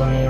Wow.